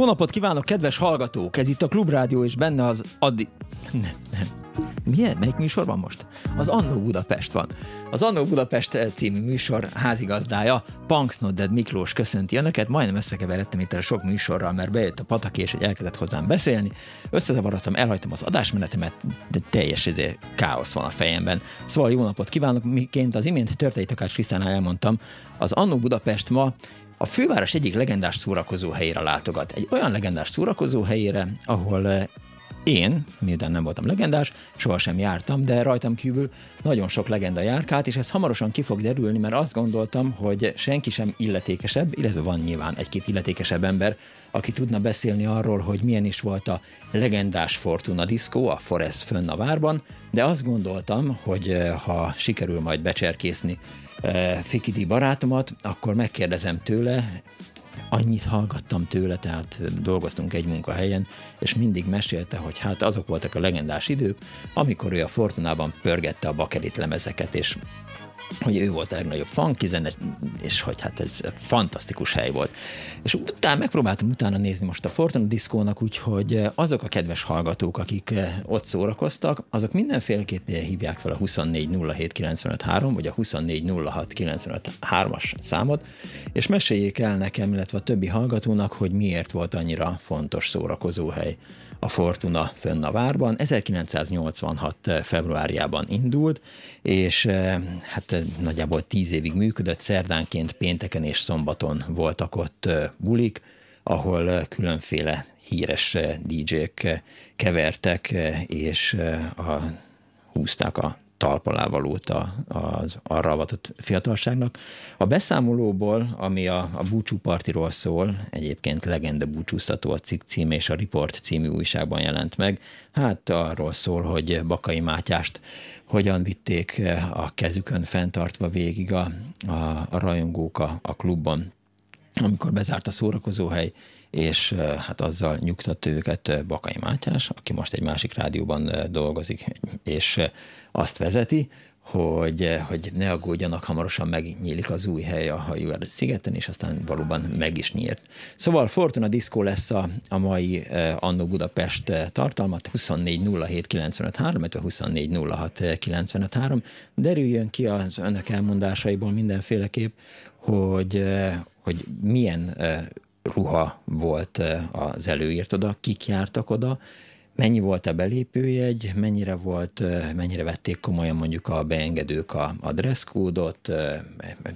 Jó napot kívánok, kedves hallgatók! Ez itt a Klubrádió, és benne az addi... Nem, nem. Milyen? Melyik műsor van most? Az Annó Budapest van. Az Annó Budapest című műsor házigazdája, Punks Nodded Miklós köszönti önöket. Majdnem összekeveredtem itt a sok műsorral, mert bejött a pataki, és egy elkezdett hozzám beszélni. Összezavarodtam, elhagytam az adásmenetemet, de teljes izé, káosz van a fejemben. Szóval jó napot kívánok, miként az imént Törtei Takács Krisztánál elmondtam, az Annó Budapest ma a főváros egyik legendás szórakozó helyére látogat. Egy olyan legendás szórakozó helyére, ahol eh, én, miután nem voltam legendás, sohasem jártam, de rajtam kívül nagyon sok legenda járkált, és ez hamarosan ki fog derülni, mert azt gondoltam, hogy senki sem illetékesebb, illetve van nyilván egy-két illetékesebb ember, aki tudna beszélni arról, hogy milyen is volt a legendás Fortuna Disco, a Forest fönn a várban, de azt gondoltam, hogy eh, ha sikerül majd becserkészni Fikidi barátomat, akkor megkérdezem tőle, annyit hallgattam tőle, tehát dolgoztunk egy munkahelyen, és mindig mesélte, hogy hát azok voltak a legendás idők, amikor ő a Fortunában pörgette a bakelit lemezeket, és hogy ő volt a legnagyobb funky zene, és hogy hát ez fantasztikus hely volt. És utána megpróbáltam utána nézni most a Fortuna Diszkónak, úgyhogy azok a kedves hallgatók, akik ott szórakoztak, azok mindenféleképpen hívják fel a 2407953 vagy a 2406953-as számot, és meséljék el nekem, illetve a többi hallgatónak, hogy miért volt annyira fontos szórakozó hely a Fortuna fönn a várban. 1986. februárjában indult, és hát nagyjából tíz évig működött, szerdánként, pénteken és szombaton voltak ott bulik, ahol különféle híres DJ-k kevertek, és a, húzták a talpalávalót az arra avatott fiatalságnak. A beszámolóból, ami a, a búcsú partiról szól, egyébként legenda búcsúztató a cikk cím és a Report című újságban jelent meg, hát arról szól, hogy Bakai Mátyást hogyan vitték a kezükön fenntartva végig a, a, a rajongók a, a klubban, amikor bezárt a szórakozóhely, és hát azzal nyugtatta őket Bakai Mátyás, aki most egy másik rádióban dolgozik, és azt vezeti, hogy, hogy ne aggódjanak, hamarosan megnyílik az új hely a Hajóer szigeten, és aztán valóban meg is nyílt. Szóval Fortuna Disco lesz a, a mai Annó Budapest tartalmat, 2407953, illetve 2406953. Derüljön ki az önök elmondásaiból mindenféleképp, hogy, hogy milyen ruha volt az előírt oda, kik jártak oda, mennyi volt a belépőjegy, mennyire volt, mennyire vették komolyan mondjuk a beengedők a, a dresszkódot,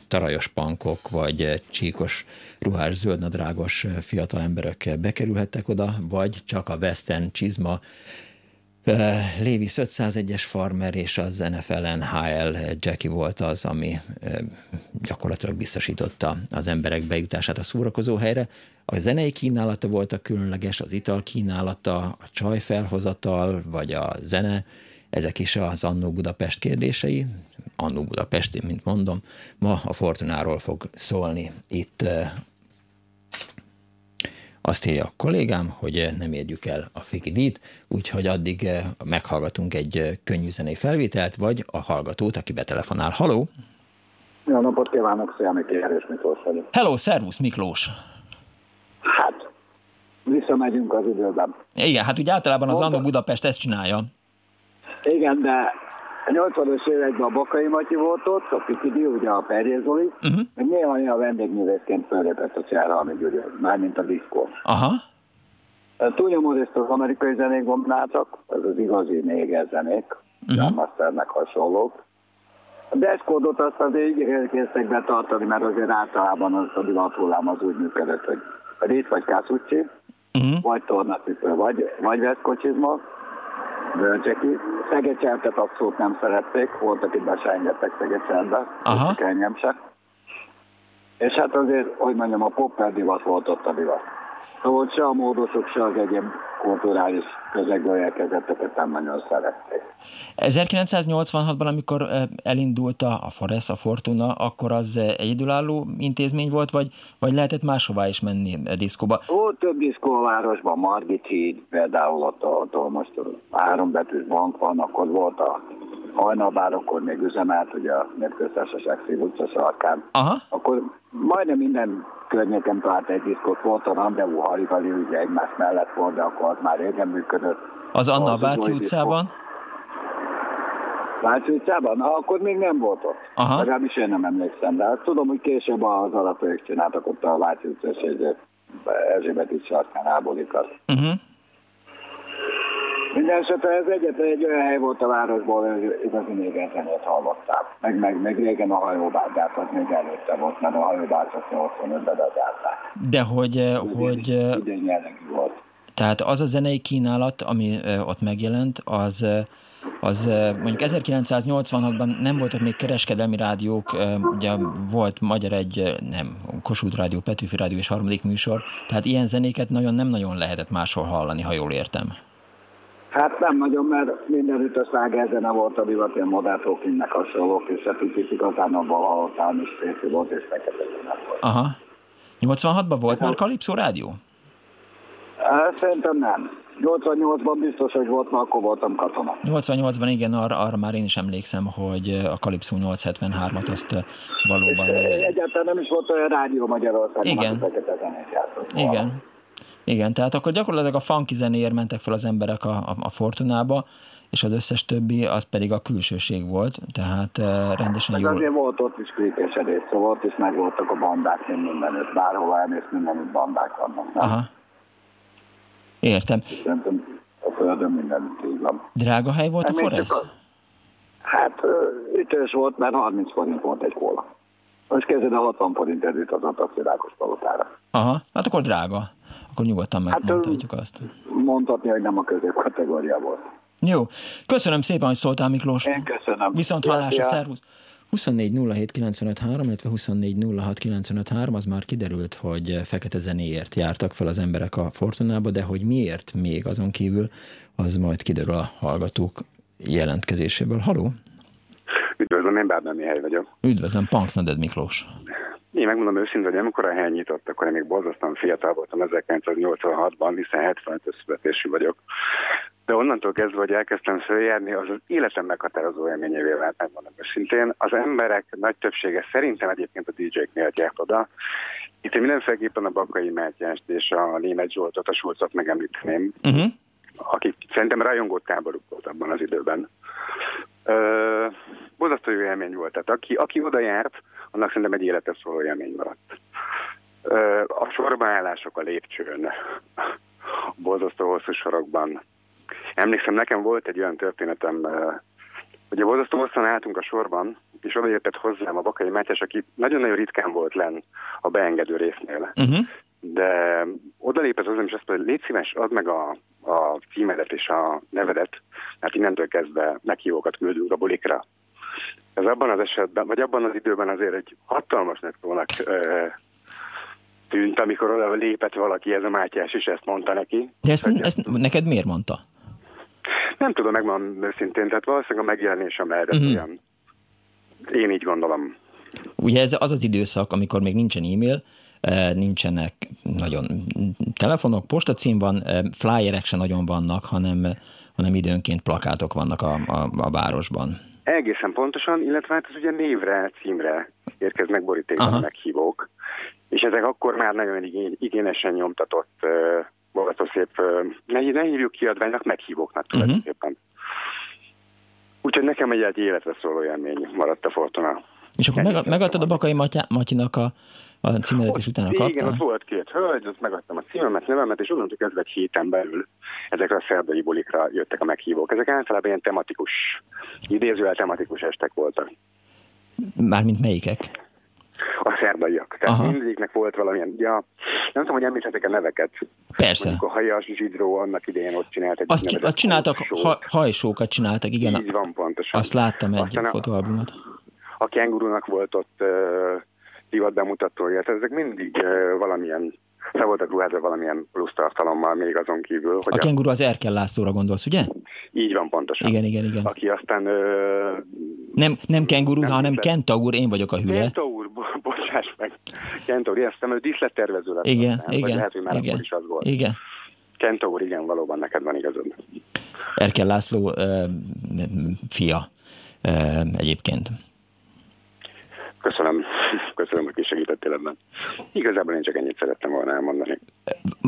tarajos pankok, vagy csíkos, ruhás, zöldnadrágos fiatal emberek bekerülhettek oda, vagy csak a western csizma, Lévis 501-es farmer és az NFL NHL Jackie volt az, ami gyakorlatilag biztosította az emberek bejutását a szórakozó helyre. A zenei kínálata volt a különleges, az ital kínálata, a csaj felhozatal, vagy a zene, ezek is az Annó Budapest kérdései. Annó Budapest, mint mondom, ma a Fortunáról fog szólni itt azt írja a kollégám, hogy nem érjük el a Fikidit, úgyhogy addig meghallgatunk egy könnyű zenei felvételt, vagy a hallgatót, aki betelefonál. Haló! Jó napot kívánok, szia, Miki Erős Miklós vagyok. Hello, szervusz Miklós! Hát, visszamegyünk az időben. Igen, hát ugye általában az Annó Budapest ezt csinálja. Igen, de a 80-as években a Bakai Matyi volt ott, a Pikidi, ugye a Perjé Zoli, uh-huh. meg néha a vendégművészként fölépett a Cserhalmi Gyuri, mármint a diszkó. Aha. Túlnyomó részt az amerikai zenék domináltak, ez az igazi néger zenék, uh-huh. Masternek hasonlók. A deskódot azt azért igyekeztek betartani, mert azért általában az a divathullám az úgy működött, hogy rét vagy kászucsi, uh-huh. vagy tornacipő, vagy, vagy veszkocsizma, Bölcseki. Szegecseltet abszolút nem szerették, volt, akit be se engedtek Szegecselbe, engem se. És hát azért, hogy mondjam, a popper divat volt ott a divat. Szóval se a módosok, se az egyéb kulturális közegből érkezetteket nem nagyon szerették. 1986-ban, amikor elindult a Forest, a Fortuna, akkor az egyedülálló intézmény volt, vagy, vagy lehetett máshová is menni diszkóba? Volt több diszkó a városban, Margit híd, például ott, ott, most hárombetűs bank van, akkor volt a hajnalbár, akkor még üzemelt, ugye a Népköztársaság Szív utca sarkán. Aha. Akkor majdnem minden környéken talált egy diszkot, volt a rendezvú Harivali, ugye egymás mellett volt, de akkor az már régen működött. Az Anna a Váci utcában? Váci utcában? Na, akkor még nem volt ott. Aha. Legalábbis én nem emlékszem, de hát tudom, hogy később az alapők csináltak ott a Váci utca és egy Erzsébet is sarkán ábolikat. Uh-huh. Minden esetre ez egyetlen egy olyan hely volt a városból, hogy igazi még zenét hallottál. Meg, meg, meg régen a hajóbárgyát, az még előtte volt, mert a hajóbárgyat 85-ben bezárták. De hogy... hogy idén jellegű volt. Tehát az a zenei kínálat, ami ott megjelent, az az mondjuk 1986-ban nem voltak még kereskedelmi rádiók, ugye volt Magyar egy, nem, Kossuth Rádió, Petőfi Rádió és harmadik műsor, tehát ilyen zenéket nagyon nem nagyon lehetett máshol hallani, ha jól értem. Hát nem nagyon, mert mindenütt a szágerzene volt a divat, ilyen modern talkingnek hasonlók, és a picit igazán abban hallottál, is férfi volt, és fekete volt. Aha. 86-ban volt már Kalipszó rádió? Szerintem nem. 88-ban biztos, hogy volt, mert akkor voltam katona. 88-ban igen, arra, arra már én is emlékszem, hogy a Kalipszó 873-at azt valóban... egyáltalán nem is volt olyan rádió Magyarországon. Igen. Igen. Igen, tehát akkor gyakorlatilag a funky zenéért mentek fel az emberek a, a, a Fortunába, és az összes többi az pedig a külsőség volt, tehát uh, rendesen jó. azért volt ott is krékesedés, szóval ott is megvoltak a bandák mindenütt, bárhol elmész, mindenütt bandák vannak. Nem? Aha. Értem. Szerintem a földön mindenütt így van. Drága hely volt Nem a? A... Hát ütős volt, mert 30 forint volt egy kóla. Most kezded a 60 forint az a taxirákos palotára. Aha, hát akkor drága. Akkor nyugodtan megmondhatjuk hát, azt. Mondhatni, hogy nem a középkategória volt. Jó. Köszönöm szépen, hogy szóltál, Miklós. Én köszönöm. Viszont hallásra, szervusz. 24 07 illetve 24 az már kiderült, hogy fekete zenéért jártak fel az emberek a Fortunába, de hogy miért még azon kívül, az majd kiderül a hallgatók jelentkezéséből. Haló? Üdvözlöm, én Bárnami hely vagyok. Üdvözlöm, Punksnaded Miklós. Én megmondom őszintén, hogy amikor a hely nyitott, akkor én még borzasztóan fiatal voltam 1986-ban, hiszen 75 születésű vagyok. De onnantól kezdve, hogy elkezdtem följárni, az az életem meghatározó élményévé vált, megmondom őszintén. Az emberek nagy többsége szerintem egyébként a DJ-k miatt járt oda. Itt én mindenféleképpen a Bakai Mátyást és a Német Zsoltot, a Sulcot megemlíteném, uh-huh. akik szerintem rajongó táboruk volt abban az időben. Ö, borzasztó jó élmény volt. Tehát aki, aki oda járt, annak szerintem egy életes szóló élmény maradt. A sorbaállások a lépcsőn, borzasztó hosszú sorokban. Emlékszem, nekem volt egy olyan történetem, hogy a borzasztó hosszan álltunk a sorban, és odaértett hozzám a Bakai Mátyás, aki nagyon-nagyon ritkán volt len a beengedő résznél. Uh-huh. De odalépett hozzám, és azt mondta, légy szíves, add meg a, a címedet és a nevedet, Hát innentől kezdve meghívókat küldünk a bulikra. Ez abban az esetben, vagy abban az időben azért egy hatalmas nettónak tűnt, amikor oda lépett valaki, ez a Mátyás is ezt mondta neki. De ezt, ezt neked miért mondta? Nem tudom, megmondani őszintén, tehát valószínűleg a megjelenésem erre uh-huh. olyan. Én így gondolom. Ugye ez az az időszak, amikor még nincsen e-mail, eh, nincsenek nagyon telefonok, postacím van, eh, flyerek se nagyon vannak, hanem, hanem időnként plakátok vannak a, a, a városban. Egészen pontosan, illetve hát ez ugye névre, címre érkeznek borítékban meghívók, és ezek akkor már nagyon igényesen nyomtatott, uh, szép, uh, ne, ne hívjuk kiadványnak, meghívóknak mhm. tulajdonképpen. Uh-huh. Úgyhogy nekem egy, egy életre szóló élmény maradt a Fortuna. És akkor meg, megadtad a Bakai Matyinak a, a címedet, és utána kaptál? Igen, ott volt két hölgy, ott megadtam a címemet, nevemet, és onnantól kezdve egy héten belül ezekre a szerdai bulikra jöttek a meghívók. Ezek általában ilyen tematikus, idézővel tematikus estek voltak. Mármint melyikek? A szerdaiak. Tehát Aha. mindegyiknek volt valamilyen, ja, nem tudom, hogy említhetek a neveket. Persze. Mondjuk a Hajas Zsidró annak idején ott csinált egy Azt, azt csináltak, ha, hajsókat csináltak, igen. Így van, pontosan. Azt láttam egy Aztán fotóalbumot. A, a kengurunak volt ott uh, divat bemutatója, tehát ezek mindig uh, valamilyen fel voltak ruházva valamilyen plusz tartalommal még azon kívül. Hogy a kenguru az Erkel Lászlóra gondolsz, ugye? Így van, pontosan. Igen, igen, igen. Aki aztán... Ö, nem, nem kenguru, nem hanem kentaur, én vagyok a hülye. Kentaur, bo- bocsáss meg. Kentaur, értem, ő díszlettervező lett. Igen, aztán, igen. Lehet, hogy már igen, is az volt. Igen. Kentaur, igen, valóban neked van igazod. Erkel László ö, fia ö, egyébként. Köszönöm. Köszönöm, hogy segítettél ebben. Igazából én csak ennyit szerettem volna elmondani.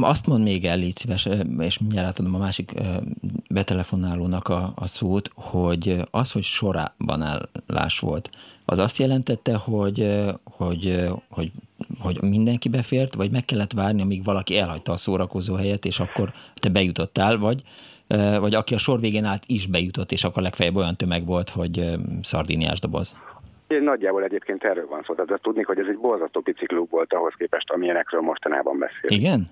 Azt mond még el, légy szíves, és mindjárt átadom a másik betelefonálónak a, a szót, hogy az, hogy sorában állás volt, az azt jelentette, hogy, hogy, hogy, hogy mindenki befért, vagy meg kellett várni, amíg valaki elhagyta a szórakozó helyet, és akkor te bejutottál, vagy, vagy aki a sor végén állt is bejutott, és akkor legfeljebb olyan tömeg volt, hogy szardíniás doboz. Én nagyjából egyébként erről van szó. Tehát tudni, hogy ez egy borzasztó pici klub volt ahhoz képest, amilyenekről mostanában beszél. Igen?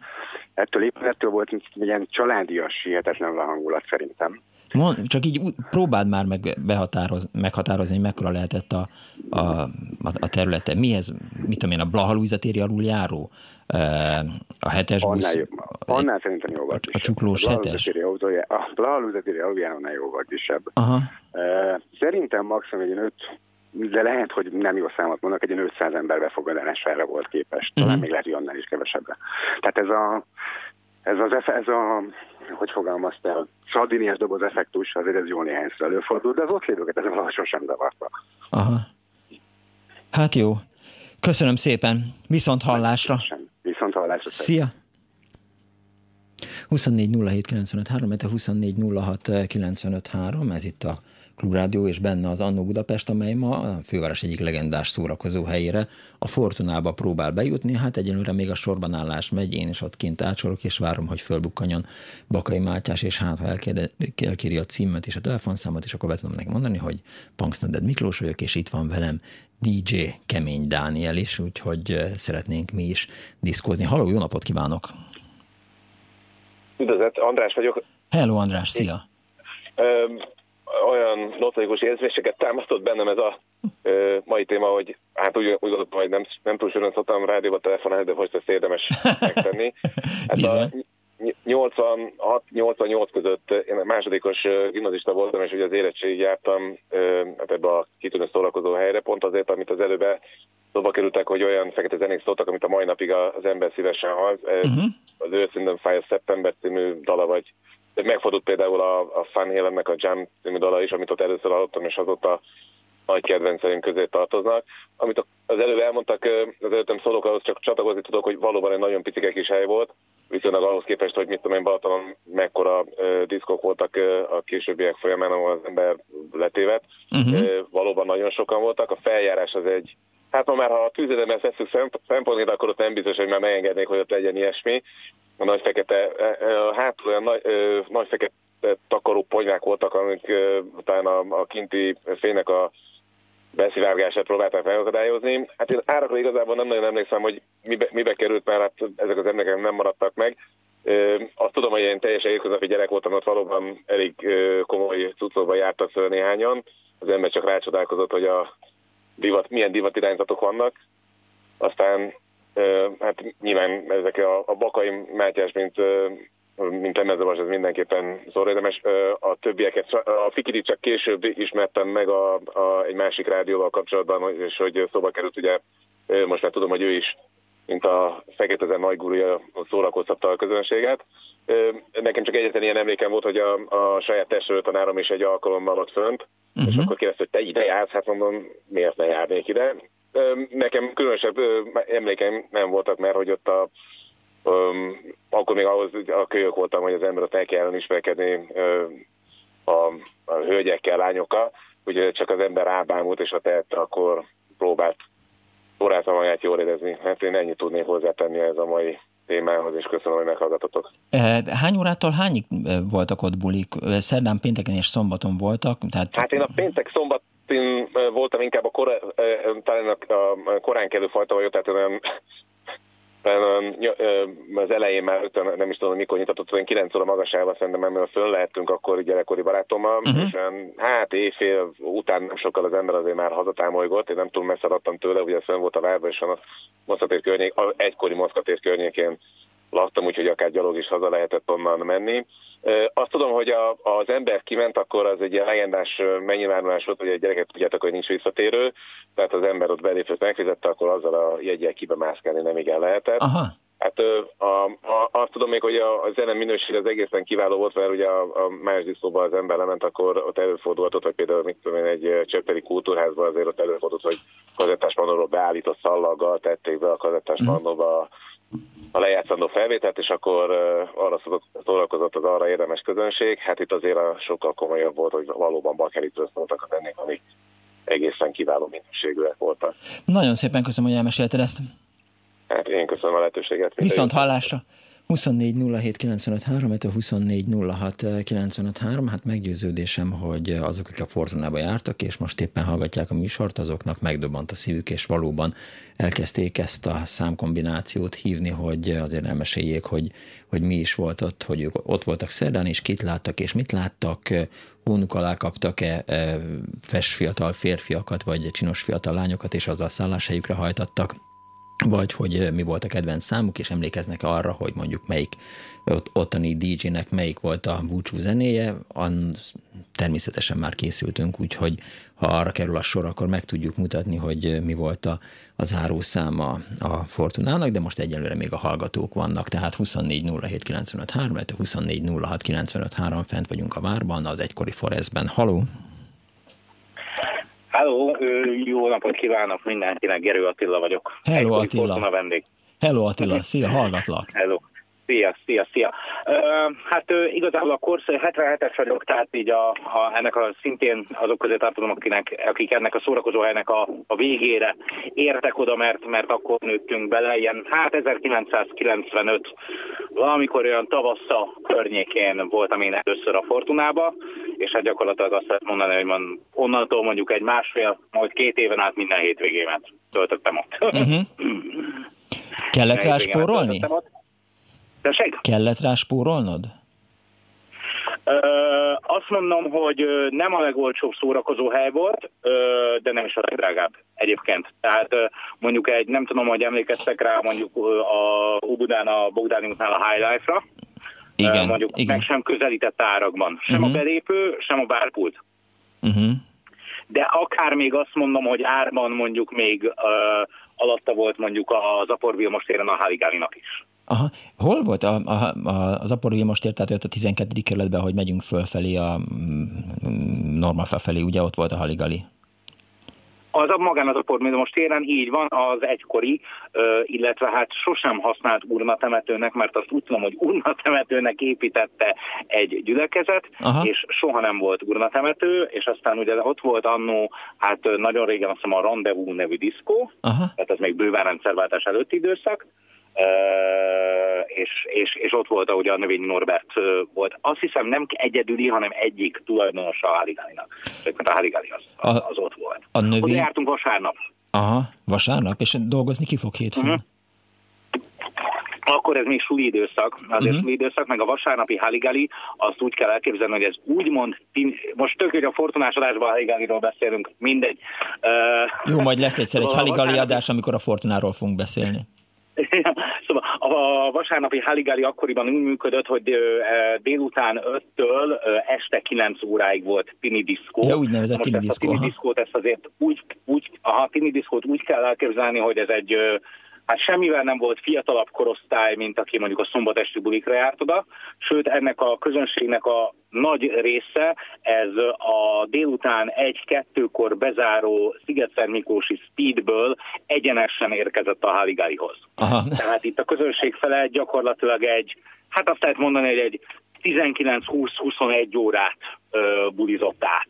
Ettől éppen ettől volt ilyen családias, hihetetlen a hangulat szerintem. Mond, csak így próbáld már meg behatároz, meghatározni, hogy mekkora lehetett a, a, a területe. Mihez, mit tudom én, a Blaha téri aluljáró? A hetes annál busz? Jobb, annál szerintem jóval kisebb. A csuklós a hetes? A Blaha téri aluljáró jóval kisebb. Aha. Szerintem maximum egy 5 de lehet, hogy nem jó számot mondok, egy 500 ember befogadására volt képes. Talán uh-huh. még lehet, hogy annál is kevesebbre. Tehát ez a, ez, az, ez a, hogy fogalmaztál, szardiniás doboz effektus, azért ez jó néhányszor előfordul, de az ott lévőket ez valahogy sosem zavarta. Aha. Hát jó. Köszönöm szépen. Viszont hallásra. Viszont hallásra. Szia. 24 07 95 3, 24 06 95 3, ez itt a Klubrádió, és benne az Annó Budapest, amely ma a főváros egyik legendás szórakozó helyére a Fortunába próbál bejutni. Hát egyelőre még a sorban állás megy, én is ott kint átsorok, és várom, hogy fölbukkanjon Bakai Mátyás, és hát ha elkéri a címet és a telefonszámot, és akkor be tudom neki mondani, hogy Punksnoded Miklós vagyok, és itt van velem DJ Kemény Dániel is, úgyhogy szeretnénk mi is diszkózni. Halló, jó napot kívánok! Üdvözlet, András vagyok. Hello, András, szia! Olyan notorikus érzéseket támasztott bennem ez a ö, mai téma, hogy hát úgy, úgy gondoltam, hogy nem, nem túl sűrűn szoktam rádióba telefonálni, de most ezt érdemes megtenni. Hát a 86-88 között én másodikos gimnazista voltam, és ugye az érettségig jártam hát ebbe a kitűnő szórakozó helyre, pont azért, amit az előbb szóba kerültek, hogy olyan fekete zenék szóltak, amit a mai napig az ember szívesen hall. Uh-huh. Az őszintén fáj a September című dala, vagy Megfordult például a, a Fan Halen-nek a Jam című dala is, amit ott először hallottam, és azóta nagy kedvenceim közé tartoznak. Amit az előbb elmondtak, az előttem szólók, ahhoz csak csatlakozni tudok, hogy valóban egy nagyon picike kis hely volt, viszonylag ahhoz képest, hogy mit tudom én, Balatonon mekkora uh, diszkok voltak uh, a későbbiek folyamán, ahol az ember letévet. Uh-huh. Uh, valóban nagyon sokan voltak. A feljárás az egy Hát ma már, ha a tűzedemet veszük szempontként, akkor ott nem biztos, hogy már megengednék, hogy ott legyen ilyesmi a nagy fekete, hát olyan nagy, nagy fekete takaró ponyvák voltak, amik utána a kinti fénynek a beszivárgását próbálták megakadályozni. Hát én árakra igazából nem nagyon emlékszem, hogy mibe, mibe került, mert hát ezek az emberek nem maradtak meg. Azt tudom, hogy én teljesen hétköznapi gyerek voltam, ott valóban elég komoly cuccokban jártak föl néhányan. Az ember csak rácsodálkozott, hogy a divat, milyen divatirányzatok vannak. Aztán hát nyilván ezek a, a Bakai Mátyás, mint mint lemezavas, ez mindenképpen szóra érdemes. A többieket, a Fikirit csak később ismertem meg a, a, egy másik rádióval kapcsolatban, és hogy szóba került, ugye most már tudom, hogy ő is, mint a Feketezen nagygúrja szórakoztatta a közönséget. Nekem csak egyetlen ilyen emlékem volt, hogy a, a saját testről tanárom is egy alkalommal ott fönt, uh-huh. és akkor kérdezte, hogy te ide jársz, hát mondom, miért ne járnék ide. Nekem különösebb emlékeim nem voltak, mert hogy ott a Um, akkor még ahhoz a kölyök voltam, hogy az ember ott el kell ismerkedni a, a hölgyekkel, lányokkal, ugye csak az ember rábámult, és ha tehette, akkor próbált a magát jól érezni. Hát én ennyit tudnék hozzátenni ez a mai témához, és köszönöm, hogy meghallgatotok. Hány órától hányig voltak ott bulik? Szerdán, pénteken és szombaton voltak? Tehát... Hát én a péntek szombaton voltam inkább a, kora, talán a korán kelő fajta vagyok, tehát olyan az elején már nem is tudom, mikor nyitatott, olyan 9 óra magasában szerintem, mert föl lehettünk akkor gyerekkori barátommal, uh-huh. és hát éjfél után nem sokkal az ember azért már hazatámolygott, én nem túl messze adtam tőle, ugye fönn volt a várban, és a Moszkatér környék, egykori Moszkatér környékén laktam, úgyhogy akár gyalog is haza lehetett onnan menni. Azt tudom, hogy a, az ember kiment, akkor az egy ilyen legendás megnyilvánulás volt, hogy a gyereket tudjátok, hogy nincs visszatérő, tehát az ember ott belépőt megfizette, akkor azzal a jegyel kibemászkálni nem igen lehetett. Aha. Hát a, a, azt tudom még, hogy a, a zene minőség az egészen kiváló volt, mert ugye a, a más diszóba az ember lement, akkor ott előfordult, hogy például mit tudom én, egy csöppeli kultúrházban azért ott előfordult, hogy kazettás manóról beállított szallaggal tették be a kazettás mhm. manóba a lejátszandó felvételt, és akkor arra szórakozott az arra érdemes közönség. Hát itt azért a sokkal komolyabb volt, hogy valóban bakelitről szóltak a zennék, amik egészen kiváló minőségűek voltak. Nagyon szépen köszönöm, hogy elmesélted ezt. Hát én köszönöm a lehetőséget. Viszont hallásra! 24 07 95 3, 24 06 hát meggyőződésem, hogy azok, akik a Fortunába jártak, és most éppen hallgatják a műsort, azoknak megdobant a szívük, és valóban elkezdték ezt a számkombinációt hívni, hogy azért elmeséljék, hogy, hogy mi is volt ott, hogy ők ott voltak szerdán, és kit láttak, és mit láttak, hónuk alá kaptak-e fes fiatal férfiakat, vagy csinos fiatal lányokat, és azzal szálláshelyükre hajtattak vagy hogy eh, mi volt a kedvenc számuk, és emlékeznek arra, hogy mondjuk melyik ott, ottani DJ-nek melyik volt a búcsú zenéje, an, természetesen már készültünk, úgyhogy ha arra kerül a sor, akkor meg tudjuk mutatni, hogy eh, mi volt a, a zárószáma a Fortunának, de most egyelőre még a hallgatók vannak, tehát 24 07 95 3, 24 06 95 3 fent vagyunk a várban, az egykori Forestben. Haló! Hello, jó napot kívánok mindenkinek, Gerő Attila vagyok. Hello Attila. A vendég. Hello Attila, szia, hallgatlak. Hello. Szia, szia, szia. Uh, hát uh, igazából a korsz 77-es vagyok, tehát így a, a, ennek a szintén azok közé tartozom, akinek, akik ennek a szórakozóhelynek a, a végére értek oda, mert, mert akkor nőttünk bele, ilyen hát 1995, valamikor olyan tavassa környékén voltam én először a Fortunába, és hát gyakorlatilag azt lehet mondani, hogy man, onnantól mondjuk egy másfél, majd két éven át minden hétvégémet töltöttem ott. Uh-huh. Kellett rá spórolni? Tessék? Kellett rá spórolnod? Ö, azt mondom, hogy nem a legolcsóbb szórakozó hely volt, de nem is a legdrágább egyébként. Tehát mondjuk egy, nem tudom, hogy emlékeztek rá mondjuk a Ubudán a Bogdániumnál a High Life-ra. Igen, mondjuk igen. meg sem közelített árakban. Sem uh-huh. a mhm. belépő, sem a bárpult. Uh-huh. De akár még azt mondom, hogy árban mondjuk még uh, alatta volt mondjuk az Apor Vilmos téren a Haligálinak is. Aha. Hol volt a, a, a, az Apor Vilmos tér, tehát ott a 12. kerületben, hogy megyünk fölfelé a mm, Norma felfelé, ugye ott volt a Haligali? Az a magán az a most téren így van, az egykori, illetve hát sosem használt urnatemetőnek, mert azt úgy tudom, hogy urnatemetőnek építette egy gyülekezet, Aha. és soha nem volt urnatemető, és aztán ugye ott volt annó, hát nagyon régen azt hiszem a Rendezvous nevű diszkó, Aha. tehát ez még bőven rendszerváltás előtti időszak, és, és, és ott volt, ahogy a növényi Norbert volt. Azt hiszem nem egyedüli, hanem egyik tulajdonosa a Haligálinak. A Haligáli az, az, az ott volt. A növény... Oda jártunk vasárnap. Aha, vasárnap, és dolgozni ki fog hétfőn? Uh-huh. akkor ez még suli időszak, azért uh-huh. suli időszak, meg a vasárnapi Haligali, azt úgy kell elképzelni, hogy ez úgymond, most tök, hogy a Fortunás adásban a Haligaliról beszélünk, mindegy. Jó, majd lesz egyszer egy Haligali adás, amikor a Fortunáról fogunk beszélni. szóval a vasárnapi Haligali akkoriban úgy működött, hogy délután 5-től este 9 óráig volt tini diszkó. Ja, úgynevezett tini diszkó. A tini diszkót ezt azért úgy, úgy, a tini diszkót úgy kell elképzelni, hogy ez egy hát semmivel nem volt fiatalabb korosztály, mint aki mondjuk a szombatesti bulikra járt oda, sőt ennek a közönségnek a nagy része ez a délután egy-kettőkor bezáró Sziget Miklósi Speedből egyenesen érkezett a Haligálihoz. Tehát itt a közönség fele gyakorlatilag egy, hát azt lehet mondani, hogy egy 19-20-21 órát ö, bulizott át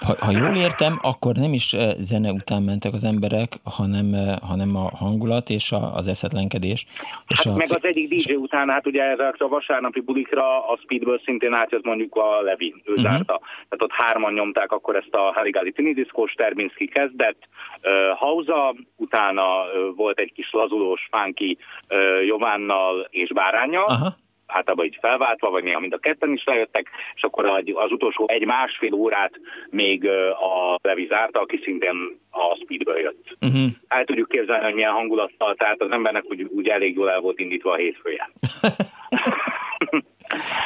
ha, ha jól értem, akkor nem is eh, zene után mentek az emberek, hanem, eh, hanem a hangulat és a, az eszetlenkedés. És hát a... meg az egyik DJ után, hát ugye ez a vasárnapi bulikra a Speedből szintén átjött mondjuk a Levi, ő uh-huh. zárta. Tehát ott hárman nyomták akkor ezt a Harigázi Tinidiszkós, Terbinski kezdett, uh, Hauza, utána uh, volt egy kis lazulós, fánki uh, Jovánnal és Bárányjal, uh-huh általában így felváltva, vagy néha mind a ketten is lejöttek, és akkor az utolsó egy-másfél órát még a Levi zárta, aki szintén a Speedből jött. Uh-huh. El tudjuk képzelni, hogy milyen hangulattal, tehát az embernek úgy, úgy elég jól el volt indítva a hétfője.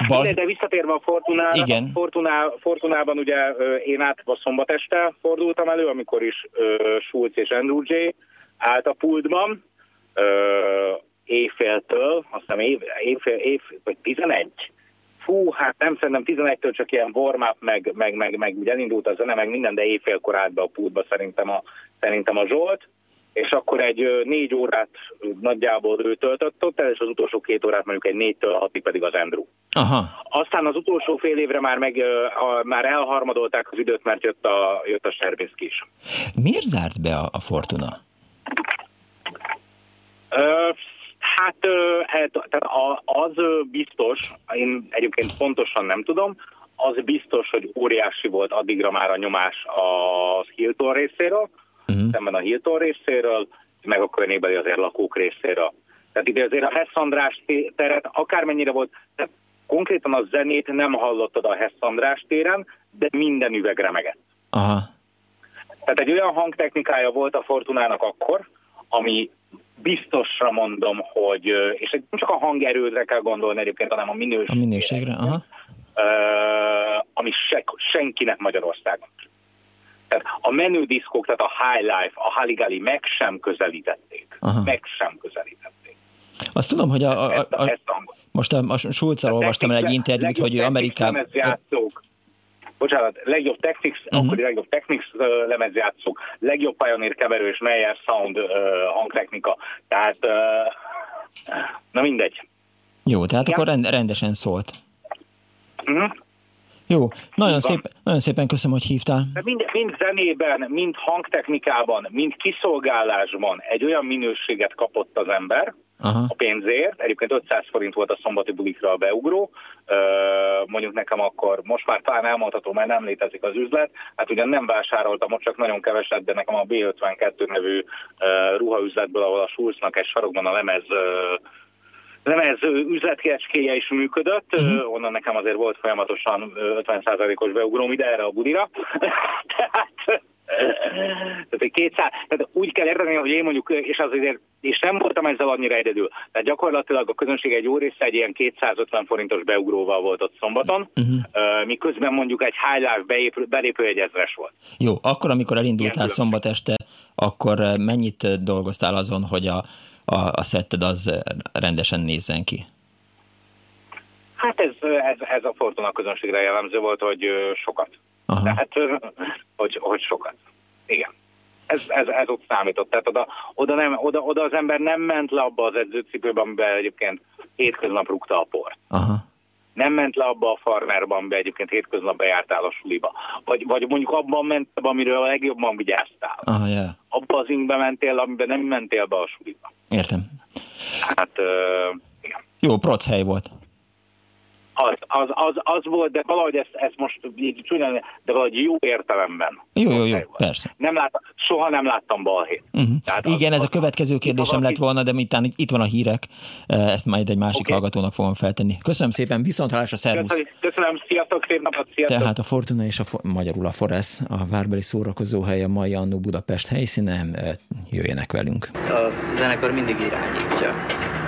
Bal... De visszatérve a Fortunára, Igen. Fortuná, Fortunában ugye én át a szombat este fordultam elő, amikor is uh, Schulz és Andrew J. állt a pultban, uh, éjféltől, azt hiszem év, éjfél, év, vagy 11. Fú, hát nem szerintem 11-től csak ilyen warm meg, meg, meg, meg ugye elindult a zene, meg minden, de éjfélkor állt be a pultba szerintem a, szerintem a Zsolt, és akkor egy négy órát nagyjából ő töltött ott, és az utolsó két órát mondjuk egy négytől hatig pedig az Andrew. Aha. Aztán az utolsó fél évre már, meg, a, már elharmadolták az időt, mert jött a, jött a Serbinski is. Miért zárt be a, a Fortuna? Ö, Hát, hát tehát az biztos, én egyébként pontosan nem tudom, az biztos, hogy óriási volt addigra már a nyomás a Hilton részéről, uh-huh. szemben a Hilton részéről, meg a környékbeli azért lakók részéről. Tehát ide azért a Hess András teret akármennyire volt, tehát konkrétan a zenét nem hallottad a Hess András téren, de minden üveg remegett. Aha. Tehát egy olyan hangtechnikája volt a Fortunának akkor, ami biztosra mondom, hogy, és nem csak a hangerőre kell gondolni egyébként, hanem a minőségre. A minőségre, aha. Ami se, senkinek Magyarországon. Tehát a menő diszkók, tehát a High Life, a Haligali meg sem közelítették. Aha. Meg sem közelítették. Azt tudom, hogy a, a, a, a most a, a Schulz-al olvastam el egy interjút, hogy Amerikában bocsánat, legjobb Technics, uh-huh. akkori legjobb Technics uh, lemezjátszók, legjobb Pioneer keverő és Meyer Sound uh, hangtechnika. Tehát, uh, na mindegy. Jó, tehát ja. akkor rend, rendesen szólt. Uh-huh. Jó, nagyon, szép, nagyon szépen köszönöm, hogy hívtál. Mind, mind zenében, mind hangtechnikában, mind kiszolgálásban egy olyan minőséget kapott az ember, Aha. a pénzért. Egyébként 500 forint volt a szombati bulikra a beugró. Mondjuk nekem akkor, most már talán elmondható, mert nem létezik az üzlet. Hát ugyan nem vásároltam ott csak nagyon keveset, de nekem a B52 nevű ruhaüzletből, ahol a Schulznak egy sarokban a lemez lemez üzletkecskéje is működött, uh-huh. onnan nekem azért volt folyamatosan 50%-os beugróm ide erre a budira. Tehát tehát, 200, tehát úgy kell érteni, hogy én mondjuk, és azért, és nem voltam ezzel annyira egyedül. Tehát gyakorlatilag a közönség egy jó része egy ilyen 250 forintos beugróval volt ott szombaton, uh-huh. miközben mondjuk egy high life belépő egy ezres volt. Jó, akkor amikor elindultál szombat este, akkor mennyit dolgoztál azon, hogy a, a, a szetted az rendesen nézzen ki? Hát ez, ez, ez a Fortuna közönségre jellemző volt, hogy sokat. Aha. Tehát, hogy, hogy sokat. Igen. Ez, ez, ez ott számított. Tehát oda, oda, nem, oda, oda az ember nem ment le abba az edzőcipőbe, amiben egyébként hétköznap rúgta a port. Aha. Nem ment le abba a farmerban, amiben egyébként hétköznap bejártál a suliba. Vagy, vagy mondjuk abban ment, amiről a legjobban vigyáztál. Aha, yeah. Abba az ingbe mentél, amiben nem mentél be a suliba. Értem. Hát, uh, igen. Jó, proc hely volt. Az, az, az, az volt, de valahogy ezt, ezt most így csúnyán, de valahogy jó értelemben. Jó, jó, jó, persze. Nem lát, soha nem láttam balhét. Uh-huh. Tehát Igen, az, ez a következő kérdésem lett volna, de mitán itt van a hírek, eh, ezt majd egy másik okay. hallgatónak fogom feltenni. Köszönöm szépen, viszont a szervusz! Köszönöm, köszönöm, sziasztok, szép napot, sziasztok! Tehát a Fortuna és a magyarul a Foresz, a várbeli szórakozóhely, a mai Annó Budapest helyszíne, eh, jöjjenek velünk. A zenekar mindig irányítja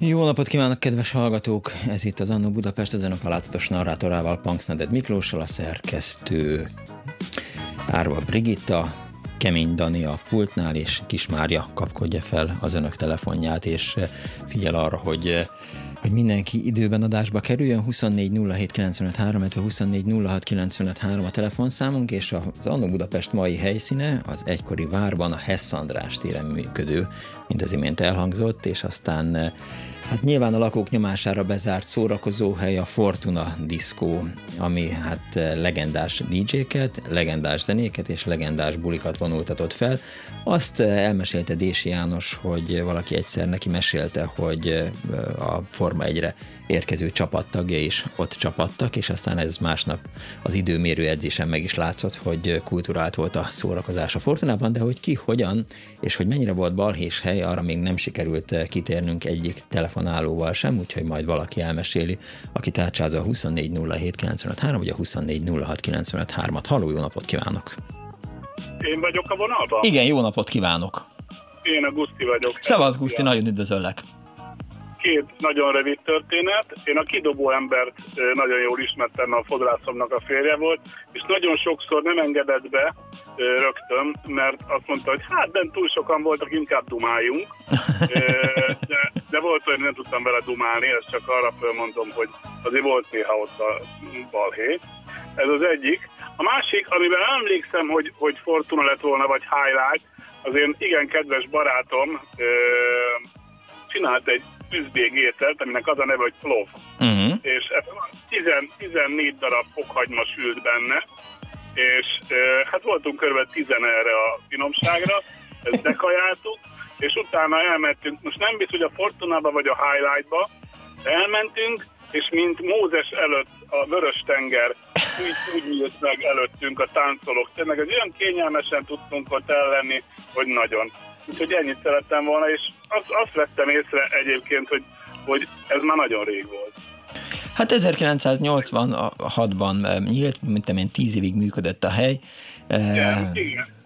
Jó napot kívánok, kedves hallgatók! Ez itt az Annó Budapest, az önök alázatos narrátorával, Punksnaded Miklóssal, a szerkesztő Árva Brigitta, Kemény Dani a pultnál, és Kis Mária kapkodja fel az önök telefonját, és figyel arra, hogy hogy mindenki időben adásba kerüljön, 24 07 95 3, 24 06 95 3 a telefonszámunk, és az Annó Budapest mai helyszíne az egykori várban a Hess András téren működő, mint az imént elhangzott, és aztán Hát nyilván a lakók nyomására bezárt szórakozóhely a Fortuna Disco, ami hát legendás DJ-ket, legendás zenéket és legendás bulikat vonultatott fel. Azt elmesélte Dési János, hogy valaki egyszer neki mesélte, hogy a Forma 1-re érkező csapattagja is ott csapattak, és aztán ez másnap az időmérő edzésen meg is látszott, hogy kulturált volt a szórakozás a Fortunában, de hogy ki, hogyan, és hogy mennyire volt balhés hely, arra még nem sikerült kitérnünk egyik telefonálóval sem, úgyhogy majd valaki elmeséli, aki tárcsázza a 2407953 vagy a 2406953-at. Halló, jó napot kívánok! Én vagyok a vonalban? Igen, jó napot kívánok! Én a Guszti vagyok. Szevasz, Guszti, nagyon üdvözöllek! két nagyon rövid történet. Én a kidobó embert nagyon jól ismertem, a fodrászomnak a férje volt, és nagyon sokszor nem engedett be rögtön, mert azt mondta, hogy hát bent túl sokan voltak, inkább dumáljunk. De, de volt, hogy nem tudtam vele dumálni, ezt csak arra fölmondom, hogy azért volt néha ott a balhé. Ez az egyik. A másik, amiben emlékszem, hogy, hogy Fortuna lett volna, vagy Highlight, az én igen kedves barátom csinált egy üzbég ételt, aminek az a neve, hogy plov. Uh-huh. És 10, 14 darab fokhagyma sült benne, és hát voltunk kb. 10 erre a finomságra, ezt bekajáltuk, és utána elmentünk, most nem biztos, hogy a Fortunába vagy a Highlightba, elmentünk, és mint Mózes előtt a vörös tenger úgy, úgy nyílt meg előttünk a táncolók. Tényleg egy olyan kényelmesen tudtunk ott ellenni, hogy nagyon. Úgyhogy ennyit szerettem volna, és azt, azt vettem észre egyébként, hogy, hogy ez már nagyon rég volt. Hát 1986-ban nyílt, mint amilyen tíz évig működött a hely. Igen, igen.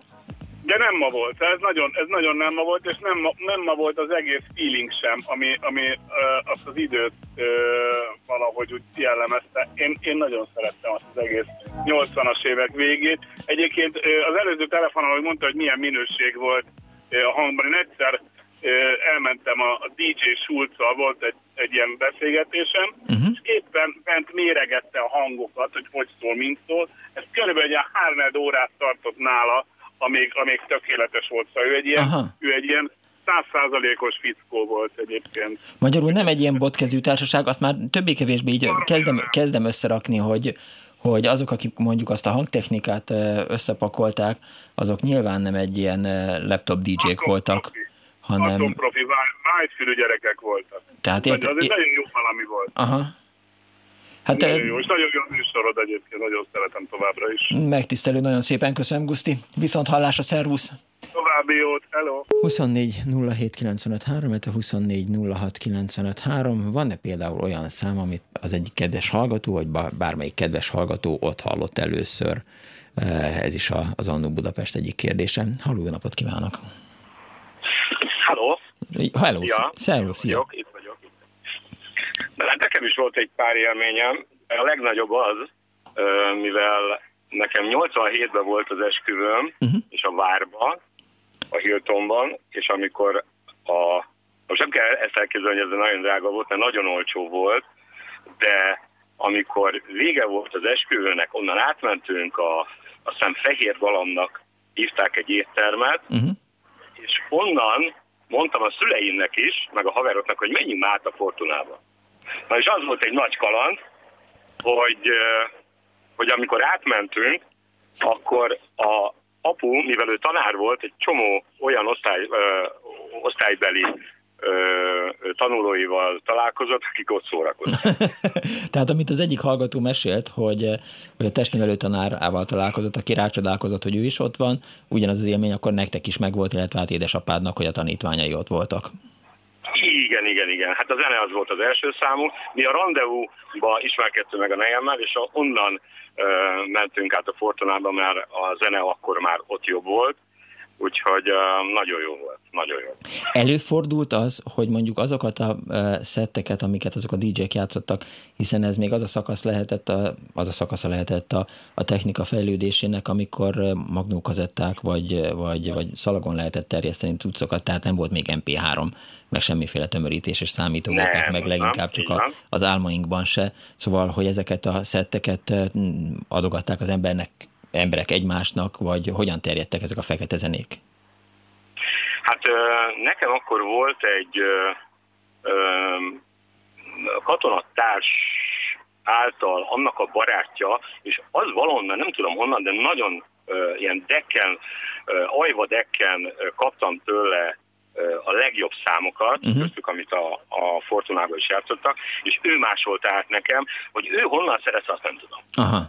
De nem ma volt, ez nagyon, ez nagyon nem ma volt, és nem ma, nem ma volt az egész feeling sem, ami, ami uh, azt az időt uh, valahogy úgy jellemezte. Én, én nagyon szerettem azt az egész 80-as évek végét. Egyébként uh, az előző telefonon, hogy mondta, hogy milyen minőség volt a hangban. Én egyszer elmentem a DJ Schulzal, volt egy, egy ilyen beszélgetésem, uh-huh. és éppen bent méregette a hangokat, hogy hogy szól, mint szól. Ez körülbelül egy három órát tartott nála, amíg, amíg tökéletes volt. Szóval ő egy ilyen, ő egy ilyen százszázalékos fickó volt egyébként. Magyarul nem egy ilyen botkezű társaság, azt már többé-kevésbé így kezdem, kezdem összerakni, hogy, hogy azok, akik mondjuk azt a hangtechnikát összepakolták, azok nyilván nem egy ilyen laptop DJ-k voltak, profi. hanem... Atom profi, vágyfülű gyerekek voltak. Tehát ért... Az egy nagyon jó valami volt. Aha. Hát, nagyon jó, és nagyon jó műsorod egyébként, nagyon szeretem továbbra is. Megtisztelő, nagyon szépen köszönöm, Guszti. Viszont hallásra, szervusz! További jót, hello! 24 07 95 3, 24 06 95 3. Van-e például olyan szám, amit az egyik kedves hallgató, vagy bármelyik kedves hallgató ott hallott először? Ez is az Annó Budapest egyik kérdése. Halló, jó napot kívánok! Hello! Hello, ja, szervusz! Vagyok, itt hát nekem is volt egy pár élményem. A legnagyobb az, mivel nekem 87-ben volt az esküvőm, uh-huh. és a várban, a Hiltonban, és amikor a... Most nem kell ezt elképzelni, hogy ez nagyon drága volt, mert nagyon olcsó volt, de amikor vége volt az esküvőnek, onnan átmentünk a, azt hiszem Fehér Galamnak hívták egy éttermet, uh-huh. és onnan mondtam a szüleimnek is, meg a haveroknak, hogy menjünk át a Fortunába. Na és az volt egy nagy kaland, hogy, hogy amikor átmentünk, akkor a apu, mivel ő tanár volt, egy csomó olyan osztály, ö, osztálybeli ö, tanulóival találkozott, akik ott szórakoztak. Tehát amit az egyik hallgató mesélt, hogy, hogy a testnevelő tanárával találkozott, aki rácsodálkozott, hogy ő is ott van, ugyanaz az élmény akkor nektek is megvolt, illetve hát édesapádnak, hogy a tanítványai ott voltak. Igen, igen, igen. Hát a zene az volt az első számú. Mi a rendezvúba ismerkedtünk meg a nejemmel, és onnan ö, mentünk át a Fortunába, mert a zene akkor már ott jobb volt úgyhogy uh, nagyon jó volt, nagyon jó. Előfordult az, hogy mondjuk azokat a uh, szetteket, amiket azok a DJ-k játszottak, hiszen ez még az a szakasz lehetett, a, az a szakasza lehetett a, a technika fejlődésének, amikor magnókazetták vagy, vagy, vagy szalagon lehetett terjeszteni cuccokat, tehát nem volt még MP3, meg semmiféle tömörítés és számítógépek, meg leginkább nem, csak a, az álmainkban se. Szóval, hogy ezeket a szetteket adogatták az embernek emberek egymásnak, vagy hogyan terjedtek ezek a fekete zenék? Hát nekem akkor volt egy katonatárs által annak a barátja, és az valonnan, nem tudom honnan, de nagyon ilyen dekken, ajva dekken kaptam tőle a legjobb számokat, uh-huh. köztük, amit a, a Fortunában is játszottak, és ő másolt át nekem, hogy ő honnan szerez, azt nem tudom. Aha.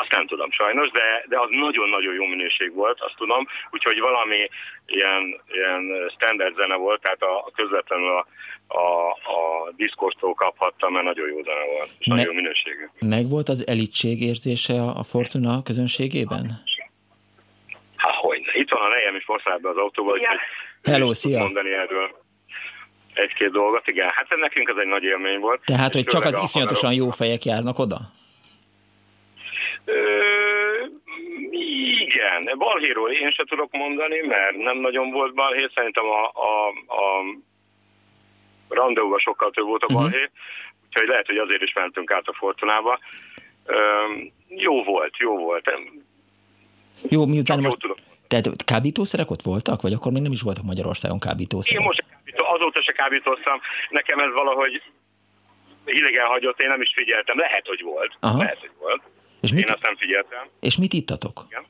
Azt nem tudom sajnos, de, de az nagyon-nagyon jó minőség volt, azt tudom, úgyhogy valami ilyen, ilyen standard zene volt, tehát a, a közvetlenül a, a, a diszkostól kaphattam, mert nagyon jó zene volt, és Me- nagyon jó minőségű. Meg volt az elitség érzése a Fortuna közönségében? Hát hogy Itt van a nejem is be az autóba, hogy Hello, szia! mondani erről egy-két dolgot. Igen, hát nekünk ez egy nagy élmény volt. Tehát, hogy csak az iszonyatosan jó fejek járnak oda? Ö, igen, balhéról én sem tudok mondani, mert nem nagyon volt balhé, szerintem a, a, a rendezvúban sokkal több volt a mhm. balhé, uh-huh. úgyhogy lehet, hogy azért is mentünk át a Fortunába. Ö, jó volt, jó volt. Jó, miután most... Tudom. Tehát kábítószerek ott voltak, vagy akkor még nem is voltak Magyarországon kábítószerek? Én most kábító, azóta se kábítóztam. Nekem ez valahogy hidegen hagyott, én nem is figyeltem. Lehet, hogy volt. Aha. Lehet, hogy volt. És mit, Én azt nem figyeltem. És mit ittatok? Igen.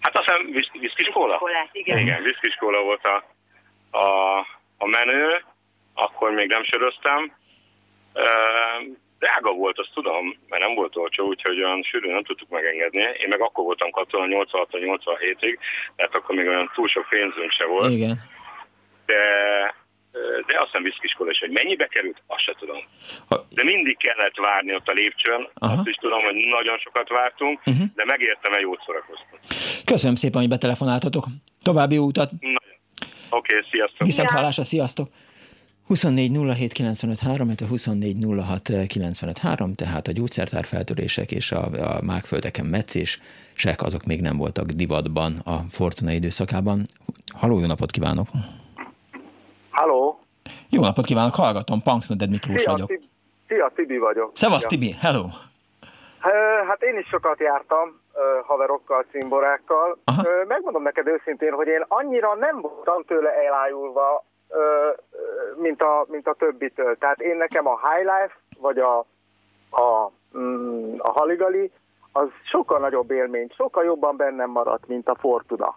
Hát aztán viszkiskóla? Igen, igen viszkiskóla volt a, a, a menő, akkor még nem söröztem. Drága volt, azt tudom, mert nem volt olcsó, úgyhogy olyan sűrűn nem tudtuk megengedni. Én meg akkor voltam katona 86-87-ig, tehát akkor még olyan túl sok pénzünk se volt. Igen. De de azt nem viszkiskola, és hogy mennyibe került, azt se tudom. De mindig kellett várni ott a lépcsőn, Aha. azt is tudom, hogy nagyon sokat vártunk, uh-huh. de megértem, mert jót szórakoztam. Köszönöm szépen, hogy betelefonáltatok. További útat. Oké, okay, sziasztok. Viszont hallásra, sziasztok. 24 07 95 3, 24 06 95 3, tehát a gyógyszertár feltörések és a, a mágföldeken meccések, azok még nem voltak divatban a Fortuna időszakában. Haló, jó napot kívánok! Halló! Jó napot kívánok, hallgatom, Punksnoded Miklós Szia, vagyok. Tibi. Szia, Tibi vagyok. Szevasz, Tibi, hello! Hát én is sokat jártam haverokkal, cimborákkal. Aha. Megmondom neked őszintén, hogy én annyira nem voltam tőle elájulva, mint a, mint a többitől. Tehát én nekem a High Life, vagy a, a, mm, a Haligali, az sokkal nagyobb élmény, sokkal jobban bennem maradt, mint a Fortuna.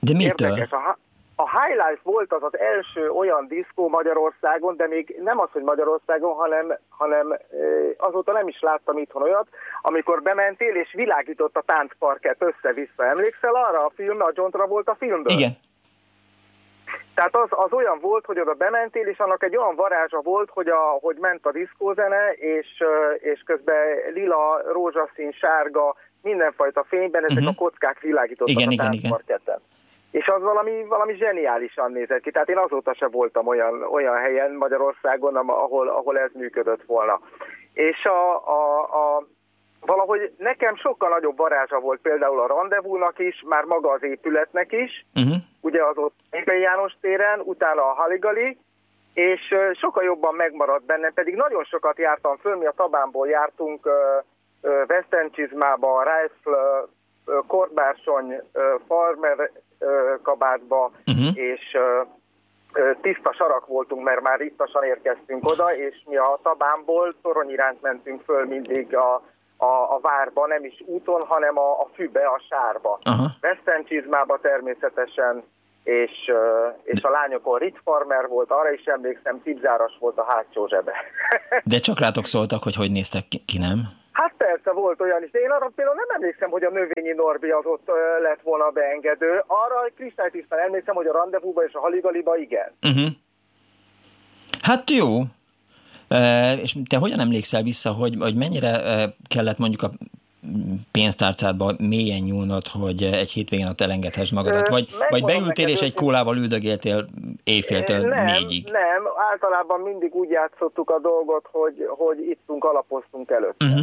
De mitől? Érdekes, a, a High Life volt az az első olyan diszkó Magyarországon, de még nem az, hogy Magyarországon, hanem, hanem azóta nem is láttam itthon olyat, amikor bementél és világított a táncparket össze-vissza. Emlékszel arra a film, a John Travolta filmből? Igen. Tehát az, az olyan volt, hogy oda bementél, és annak egy olyan varázsa volt, hogy, a, hogy ment a diszkózene, és, és közben lila, rózsaszín, sárga, mindenfajta fényben ezek uh -huh. a kockák világítottak igen, a. Igen, igen és az valami, valami zseniálisan nézett ki. Tehát én azóta se voltam olyan, olyan helyen Magyarországon, ahol, ahol ez működött volna. És a, a, a, valahogy nekem sokkal nagyobb varázsa volt például a rendezvúnak is, már maga az épületnek is, uh-huh. ugye az ott Éppen János téren, utána a Haligali, és sokkal jobban megmaradt bennem, pedig nagyon sokat jártam föl, mi a Tabánból jártunk Western Csizmába, Rifle, Kortbársony, Farmer kabátba, uh-huh. és tiszta sarak voltunk, mert már ittasan érkeztünk oda, és mi a Tabánból torony iránt mentünk föl mindig a, a, a várba, nem is úton, hanem a, a fűbe, a sárba. Uh-huh. Természetesen, és, és a lányokon Rit Farmer volt, arra is emlékszem, tipzáras volt a hátsó zsebe. De csak rátok szóltak, hogy hogy néztek ki, nem? Hát persze volt olyan is, de én arra például nem emlékszem, hogy a növényi Norbi az ott lett volna beengedő. Arra kristálytisztán emlékszem, hogy a rendezvúba és a haligaliba igen. Uh-huh. Hát jó. E, és te hogyan emlékszel vissza, hogy, hogy mennyire kellett mondjuk a pénztárcádba mélyen nyúlnod, hogy egy hétvégén ott elengedhess magadat? Vagy, vagy beültél és egy kólával üldögéltél éjféltől nem, négyig? Nem, általában mindig úgy játszottuk a dolgot, hogy, hogy ittunk, alapoztunk előtt. Uh-huh.